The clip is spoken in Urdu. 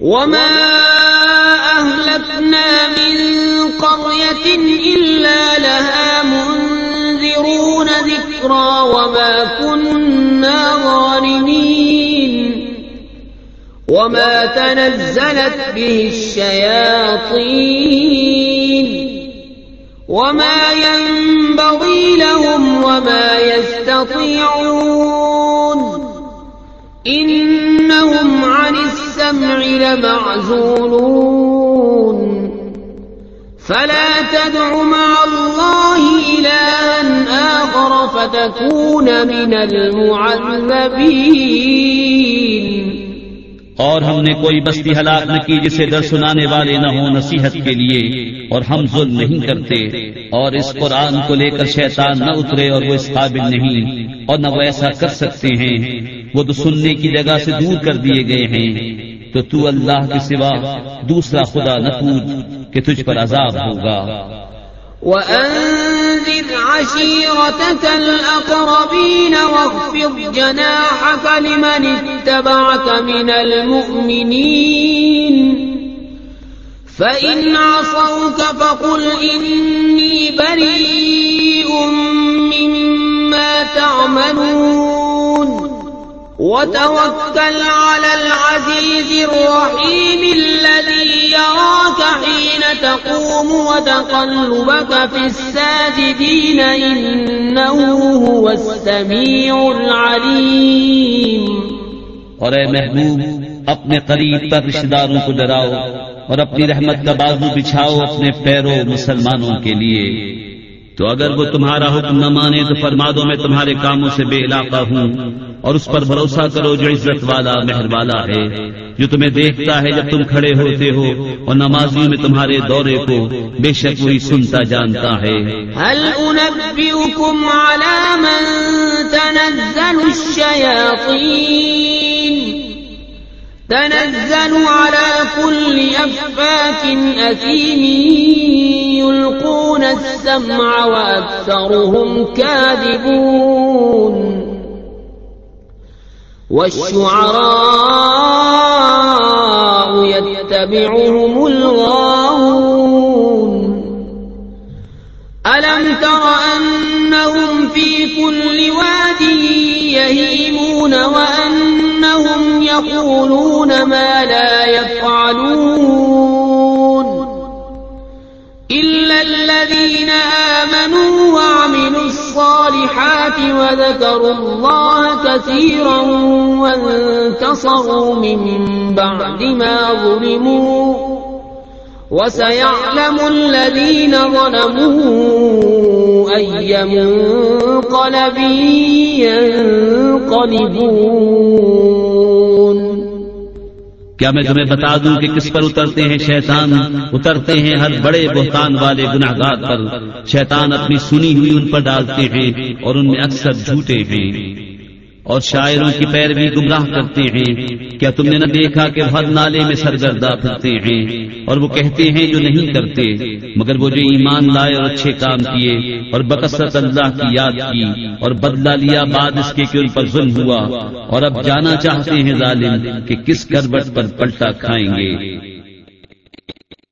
وما أهلكنا من قرية إلا لها منذرون ذكرا وما كنا ظالمين وما تنزلت به الشياطين وما ينبغي لهم وما يستطيعون إنهم عن السمع لمعزولون. فلا تدع مع الله إلها آخر فتكون من المعذبين. اور ہم نے کوئی بستی ہلاک نہ کی جسے در سنانے والے نہ ہوں نصیحت کے لیے، اور ہم ظلم نہیں کرتے، اور اس قرآن کو لے کر شیطان نہ اترے اور وہ اس قابل نہیں، اور نہ وہ ایسا کر سکتے ہیں۔ وہ تو سننے کی جگہ سے دور کر دیے گئے ہیں۔ تو تو اللہ کے سوا دوسرا خدا نہ پوچھ کہ تجھ پر عذاب ہوگا۔ وأنذر عشيرتك الأقربين واخفض جناحك لمن اتبعك من المؤمنين۔ فإن عصوك فقل إني بريء مما تعملون۔ وتوكل على العزيز الرحيم الذي يراك حين تقوم وتقلبك في الساجدين إنه هو السميع العليم اور اے محبوب، اپنے قریب پر رشتے داروں کو ڈراؤ اور اپنی رحمت کا بازو بچھاؤ اپنے پیروں مسلمانوں کے لیے۔ تو اگر وہ تمہارا حکم نہ مانے تو فرما دو میں تمہارے کاموں سے بے علاقہ ہوں اور اس پر بھروسہ کرو جو عزت والا، مہر والا ہے۔ جو تمہیں دیکھتا ہے جب تم کھڑے ہوتے ہو اور نمازیوں میں تمہارے دورے کو بے شک وہی سنتا، جانتا ہے۔ هل أنبئكم على من تنزل الشياطين؟ تنزل على كل أفاك أثيم يلقون السمع وأكثرهم كاذبون والشعراء يتبعهم الغاوون ألم تر أنهم في كل واد يهيمون وأنهم يقولون ما لا يفعلون إلا الذين آمنوا وعملوا الصالحات وذكروا الله كثيرا وانتصروا من بعد ما ظلموا وسيعلم الذين ظلموا أي منقلب ينقلبون کیا میں تمہیں بتا دوں کہ کس پر اترتے ہیں شیطان؟ اترتے ہیں ہر بڑے بہتان والے گناہ گار پر۔ شیطان اپنی سنی ہوئی ان پر ڈالتے ہیں اور ان میں اکثر جھوٹے ہیں۔ اور شاعروں کی پیروی گمراہ کرتے ہیں۔ کیا تم نے نہ دیکھا کہ ہر نالے میں سرگردہ پھرتے ہیں؟ اور وہ کہتے ہیں جو نہیں کرتے۔ مگر وہ جو ایمان لائے اور اچھے کام کیے، اور بکثرت اللہ کی یاد کی، اور بدلہ لیا بعد اس کے کہ ان پر ظلم ہوا۔ اور اب جانا چاہتے ہیں ظالم کہ کس کربٹ پر پلٹا کھائیں گے۔